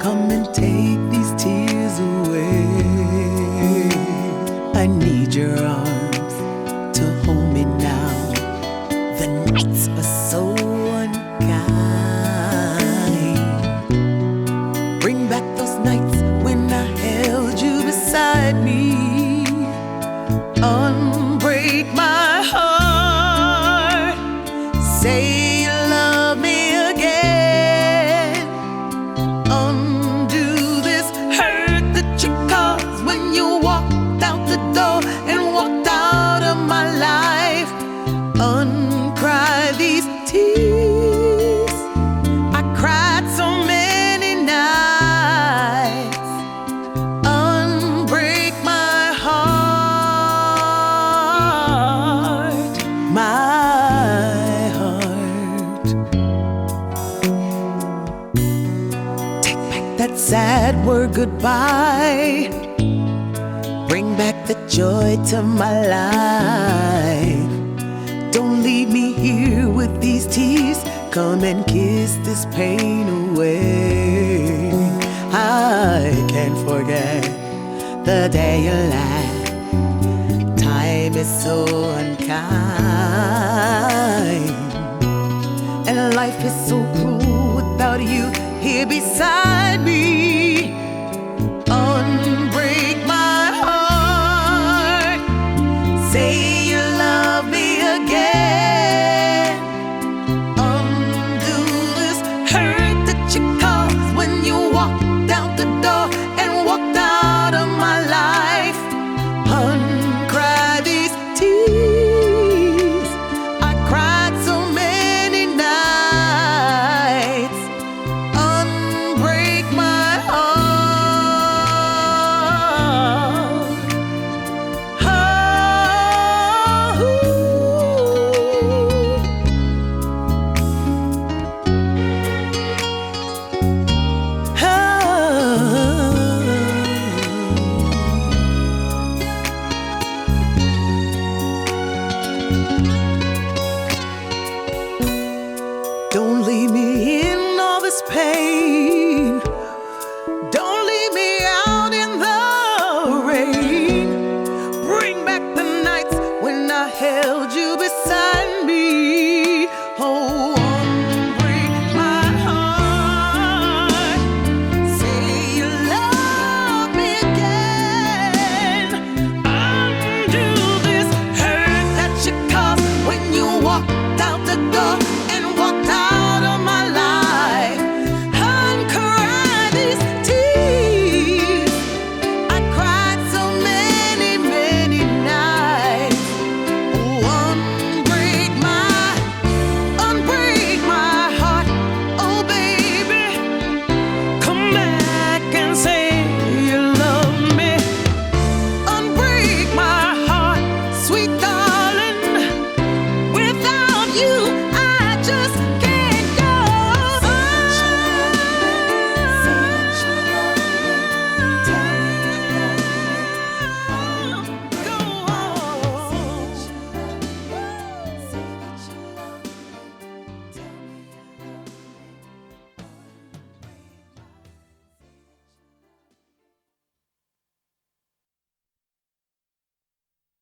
come and take these tears away. I need your arms to hold me now. The nights are so unkind. Bring back those nights when I held you beside me. Unbreak my heart. Say sad word goodbye. Bring back the joy to my life. Don't leave me here with these tears. Come and kiss this pain away. I can't forget the day you left. Time is so unkind. And life is so cruel without you beside me.